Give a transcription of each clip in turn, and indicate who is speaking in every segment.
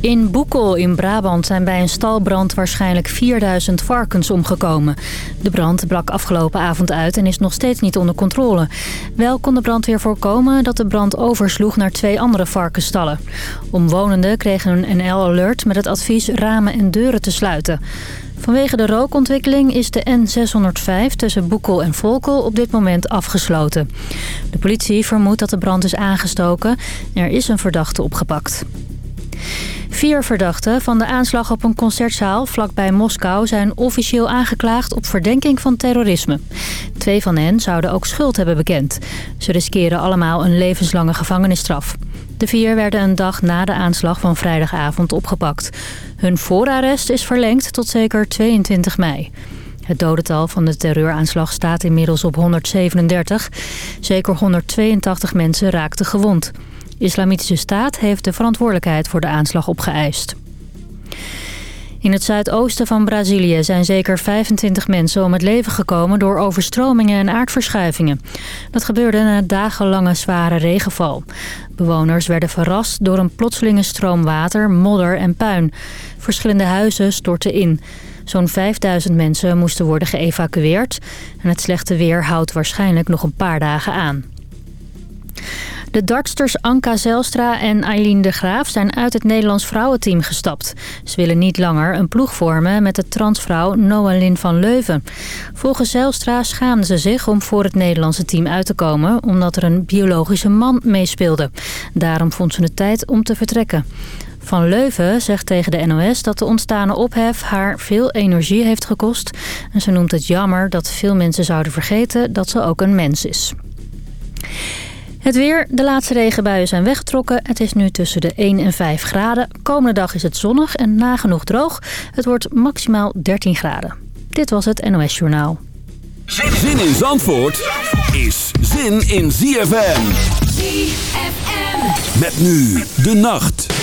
Speaker 1: In Boekel in Brabant zijn bij een stalbrand waarschijnlijk 4000 varkens omgekomen. De brand brak afgelopen avond uit en is nog steeds niet onder controle. Wel kon de brandweer voorkomen dat de brand oversloeg naar twee andere varkensstallen. Omwonenden kregen een NL-alert met het advies ramen en deuren te sluiten. Vanwege de rookontwikkeling is de N605 tussen Boekel en Volkel op dit moment afgesloten. De politie vermoedt dat de brand is aangestoken. Er is een verdachte opgepakt. Vier verdachten van de aanslag op een concertzaal vlakbij Moskou zijn officieel aangeklaagd op verdenking van terrorisme. Twee van hen zouden ook schuld hebben bekend. Ze riskeren allemaal een levenslange gevangenisstraf. De vier werden een dag na de aanslag van vrijdagavond opgepakt. Hun voorarrest is verlengd tot zeker 22 mei. Het dodental van de terreuraanslag staat inmiddels op 137. Zeker 182 mensen raakten gewond. Islamitische Staat heeft de verantwoordelijkheid voor de aanslag opgeëist. In het zuidoosten van Brazilië zijn zeker 25 mensen om het leven gekomen door overstromingen en aardverschuivingen. Dat gebeurde na dagenlange zware regenval. Bewoners werden verrast door een plotselinge stroom water, modder en puin. Verschillende huizen stortten in. Zo'n 5000 mensen moesten worden geëvacueerd en het slechte weer houdt waarschijnlijk nog een paar dagen aan. De dartsters Anka Zelstra en Eileen de Graaf zijn uit het Nederlands vrouwenteam gestapt. Ze willen niet langer een ploeg vormen met de transvrouw Noalyn van Leuven. Volgens Zelstra schaamde ze zich om voor het Nederlandse team uit te komen... omdat er een biologische man meespeelde. Daarom vond ze het tijd om te vertrekken. Van Leuven zegt tegen de NOS dat de ontstane ophef haar veel energie heeft gekost. En ze noemt het jammer dat veel mensen zouden vergeten dat ze ook een mens is. Het weer. De laatste regenbuien zijn weggetrokken. Het is nu tussen de 1 en 5 graden. Komende dag is het zonnig en nagenoeg droog. Het wordt maximaal 13 graden. Dit was het NOS Journaal.
Speaker 2: Zin in Zandvoort is zin in ZFM. ZFM. Met nu de nacht.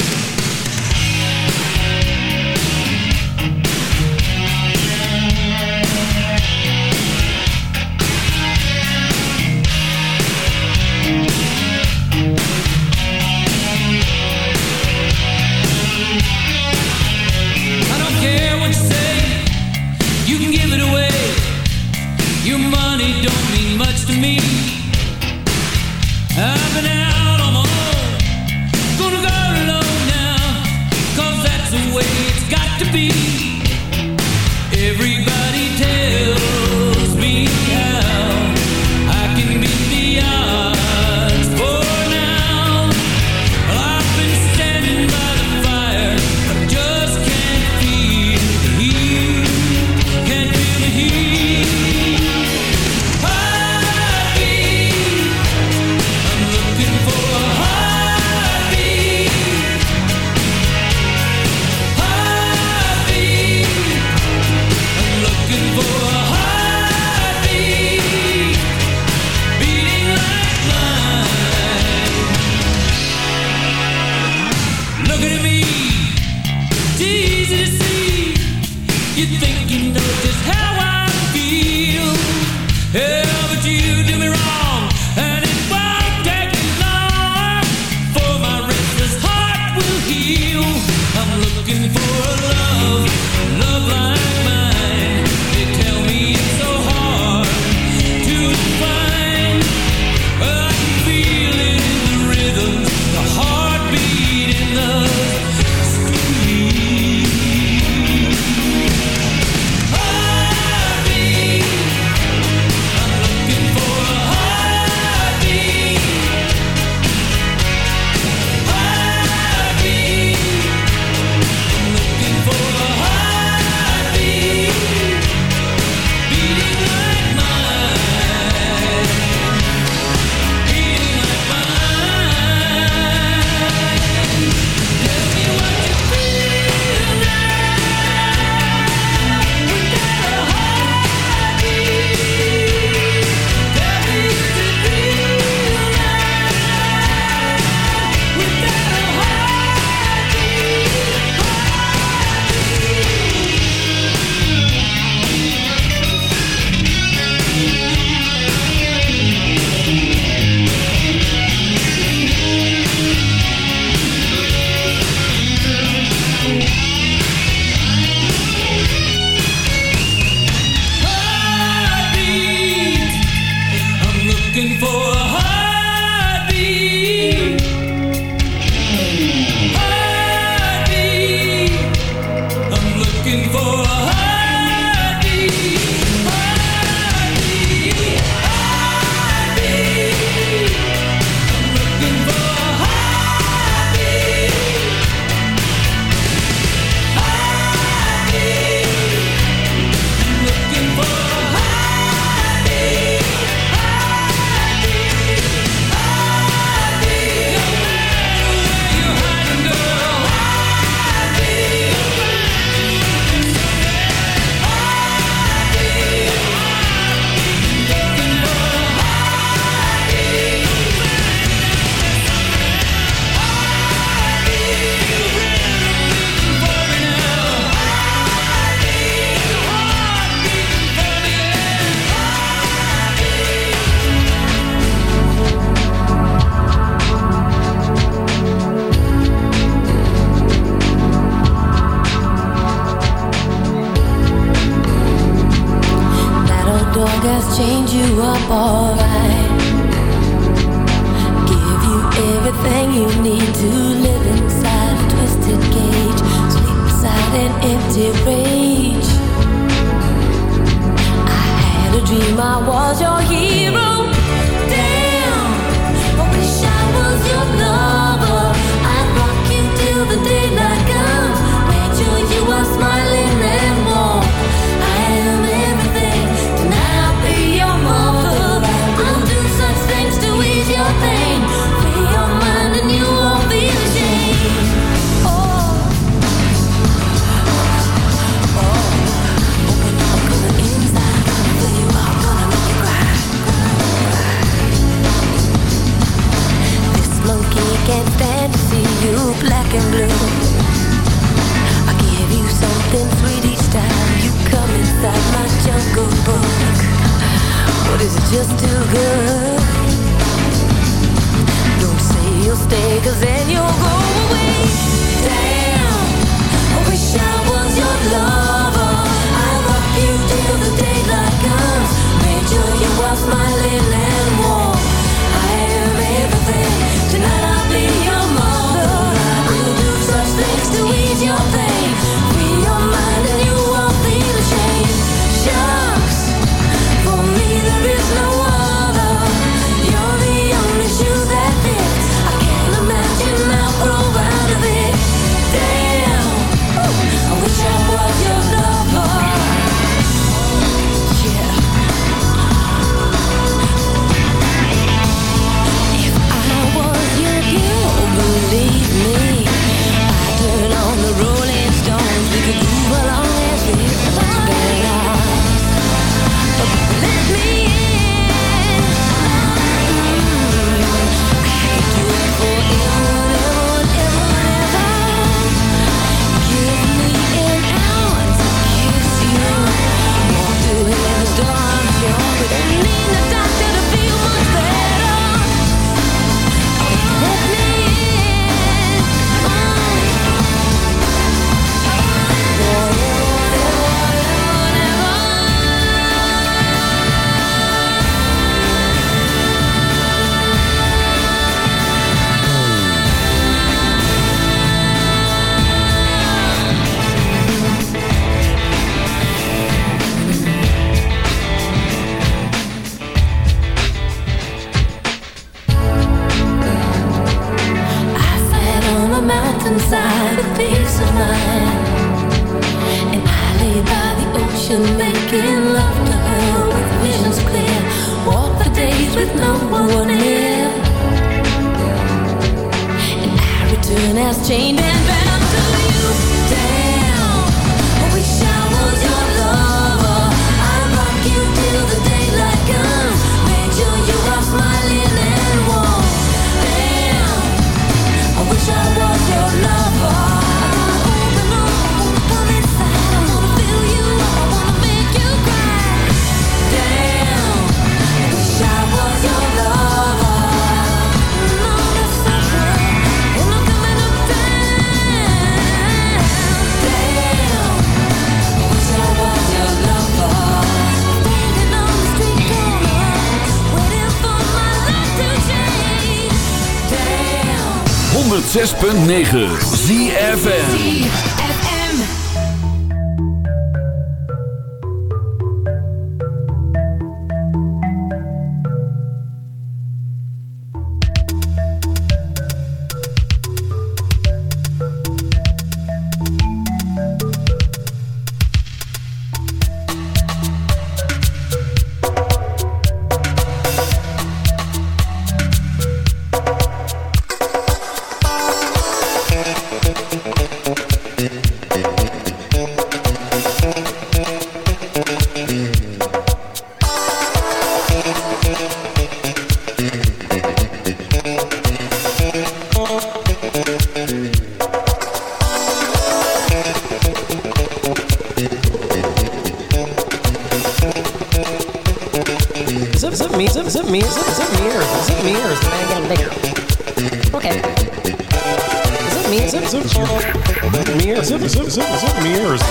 Speaker 3: stay cause with no one near, And I return as chained and bound.
Speaker 2: 106.9 ZFN
Speaker 4: mirrors. Is it mirrors? Is it mirrors? Is it mirrors?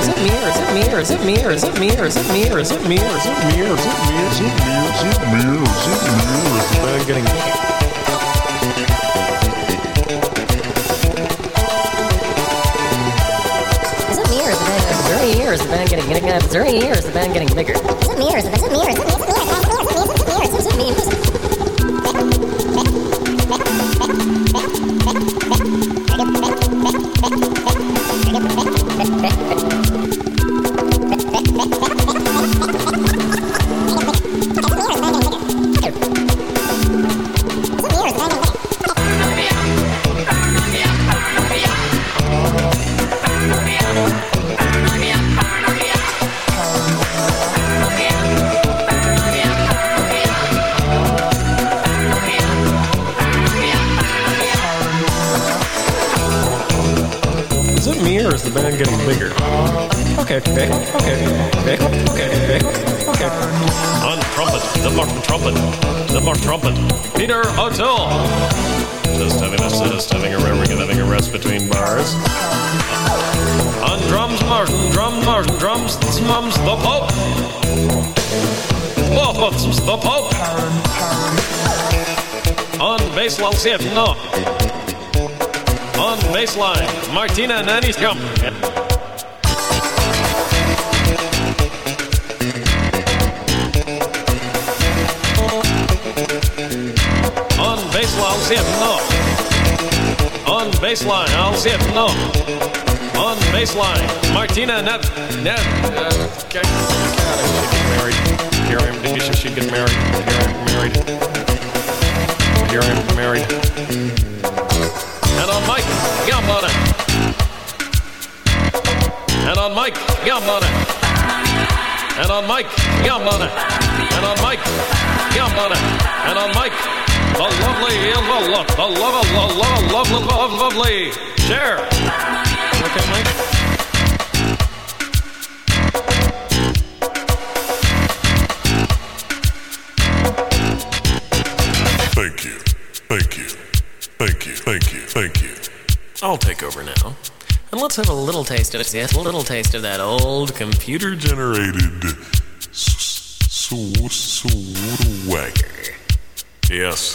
Speaker 4: Is it mirrors? Is it mirrors? Is it mirrors? Is it mirrors? Is it mirrors? Is it mirrors? Is it mirrors? Is it mirrors? Is it mirrors? Is it mirrors? I'm getting bigger. Missouri years have been getting bigger. Missouri years have been getting bigger.
Speaker 5: Is it mirrors? Is it mirrors? Is it mirrors? Is it mirrors? Is it mirrors? Is it mirrors? Is it
Speaker 4: mirrors? O'Toole. Just having a just having a having a rest between bars. On drums, Martin, drum, Martin, drums, mums, the Pope. Oh, the Pope. On bass, Lanciet, no. On baseline, Martina Nanny's come. Baseline, I'll see it, no. On baseline, Martina Net. Net. Uh, okay. God, she get married. Here I am. She should get married. Here I am married. Here I am married. And on Mike, it. And on Mike, it. And on Mike, it. And on Mike, it. And on Mike, the lovely, the love, the love, the love, love, love, love, lovely. Share. Okay, Mike.
Speaker 6: Thank you. Thank you. Thank you. Thank you. Thank you.
Speaker 4: I'll take over now. And let's have a little taste of it. Yes, a little taste of that old computer.
Speaker 6: Generated s- s- swagger.
Speaker 4: Yes.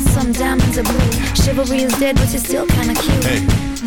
Speaker 7: some diamonds are blue. Chivalry is dead, but you're still kinda cute.
Speaker 8: Hey,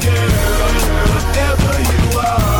Speaker 8: Girl, you are,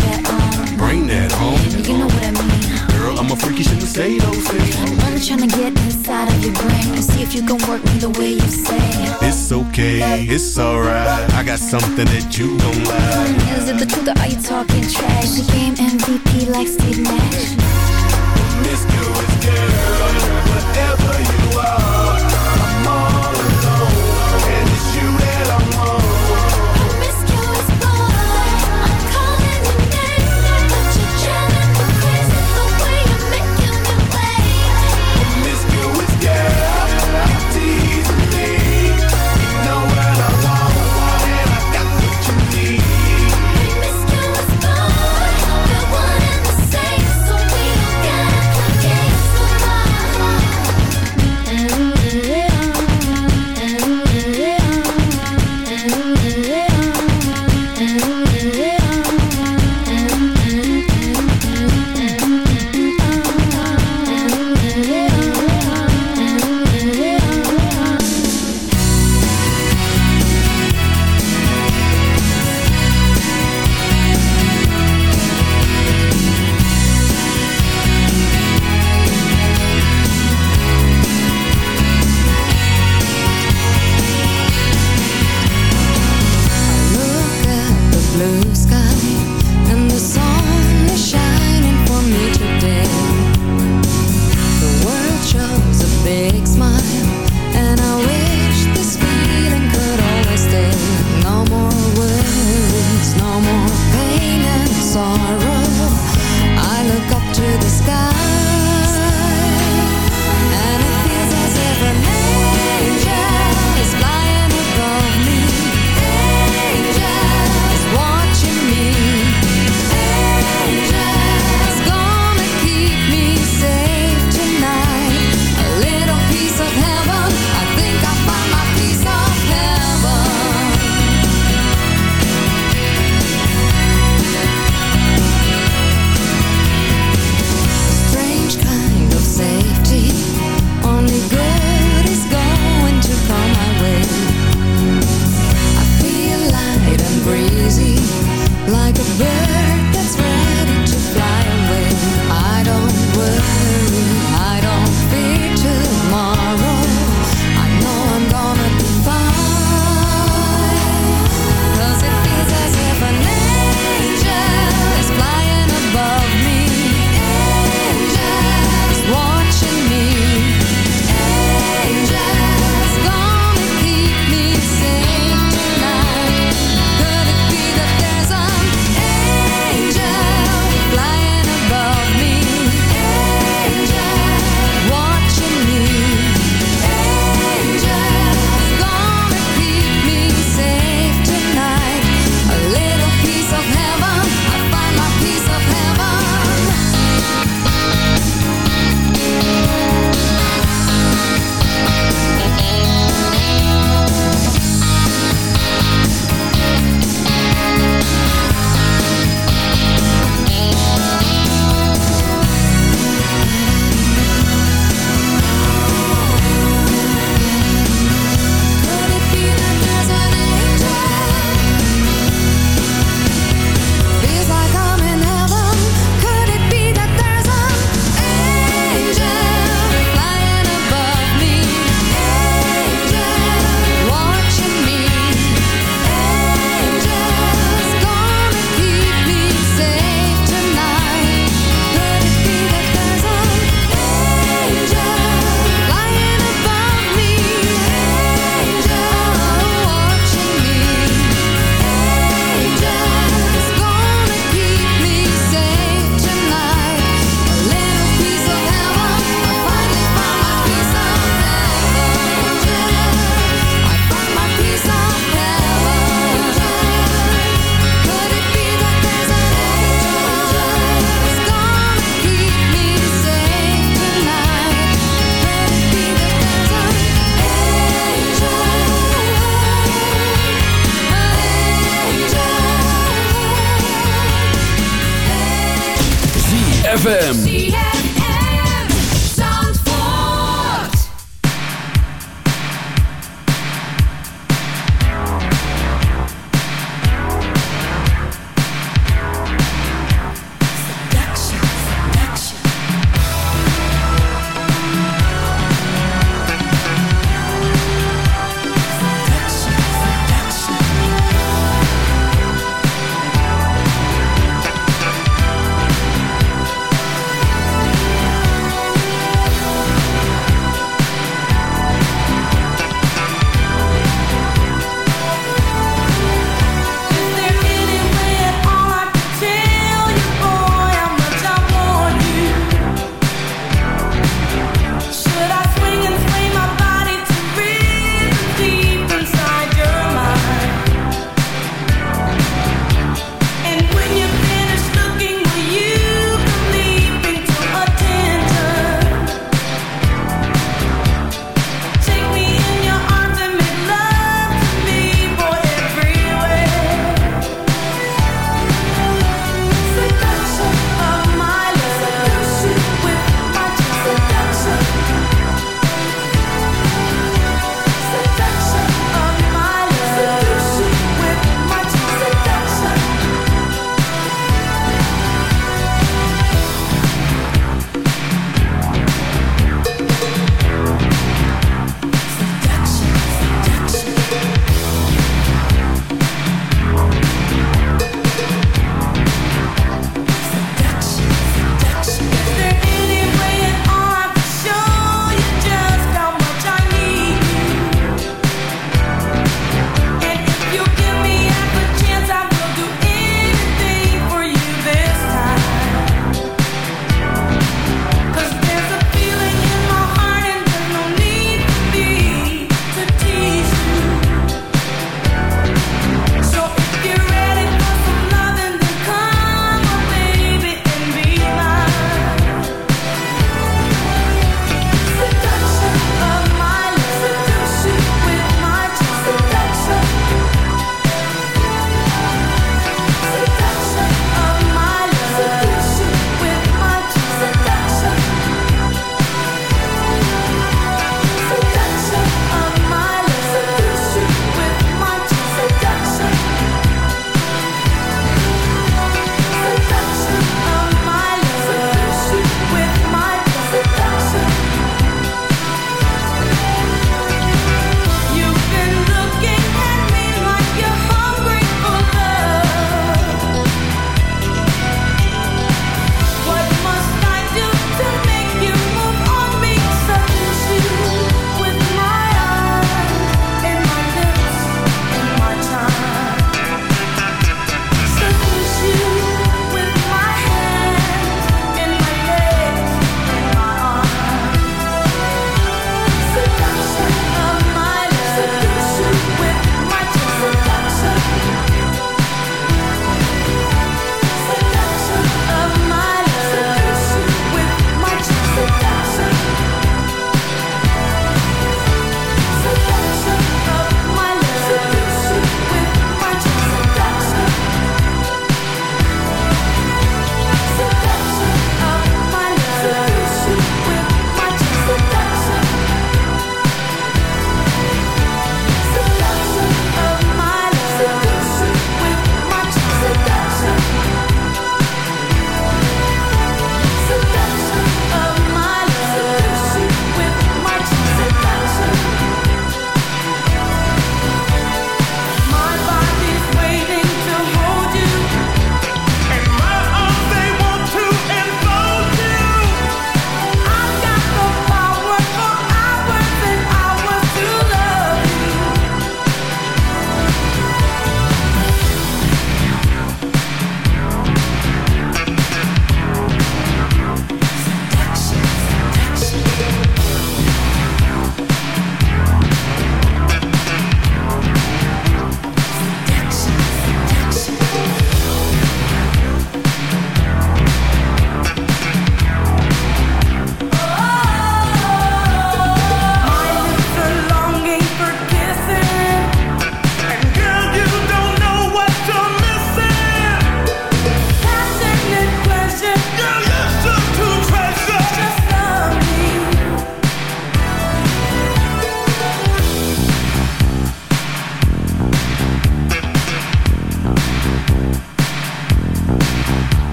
Speaker 7: if you can work me the way you say.
Speaker 8: It's okay, it's alright. I got something that you don't like.
Speaker 7: Is it the truth or are you talking trash? The game MVP like Steve Nash.
Speaker 8: Promiscuous girl, whatever you are,